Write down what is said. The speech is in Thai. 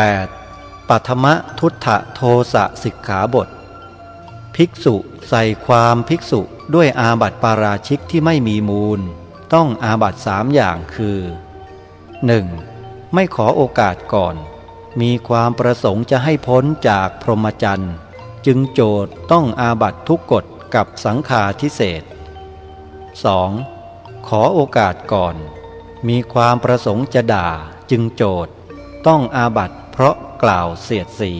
8. ปัทมะทุตถะโทสะสิกขาบท ภิกษุใส่ความภิกษุด้วยอาบัติปาราชิกที่ไม่มีมูล ต้องอาบัติสามอย่างคือ 1. ไม่ขอโอกาสก่อน มีความประสงค์จะให้พ้นจากพรหมจรรย์จึงโจทย์ต้องอาบัติทุกกฎกับสังฆาทิเศษ 2. ขอโอกาสก่อน มีความประสงค์จะด่าจึงโจทย์ต้องอาบัติ เพราะกล่าวเสียดสี